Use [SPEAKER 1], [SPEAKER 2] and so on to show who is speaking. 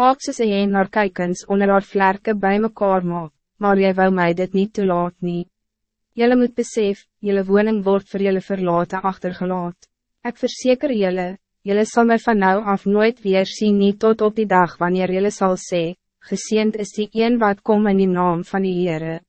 [SPEAKER 1] Haak soos een hen naar kykens onder haar vlerke bij mekaar maak, maar jy wou mij dit niet toelaat nie. Jylle moet besef, jylle woning wordt voor jylle verlaten achtergelaat. Ik verzeker jylle, jylle sal my van nou af nooit weer zien nie tot op die dag wanneer jylle sal sê, geseend is die een wat kom in die naam van die Heere.